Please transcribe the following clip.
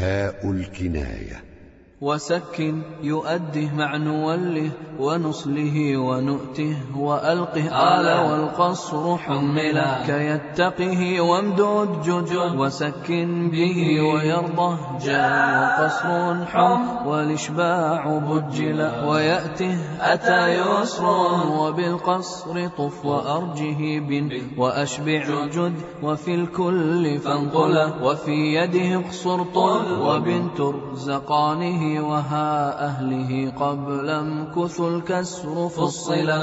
هاء الكناية. وسكن يؤده مع نوله ونصله ونؤته وألقه آل والقصر حملا كيتقه وامدد جد. وسكن به ويرضه جاء وقصر حم والإشباع بجلا ويأته أتى يسر وبالقصر طف وأرجه بن وأشبع جد. وفي الكل فانقلا وفي يده اقصر طل وبنت وها أهله قبل امكث الكسر فصلا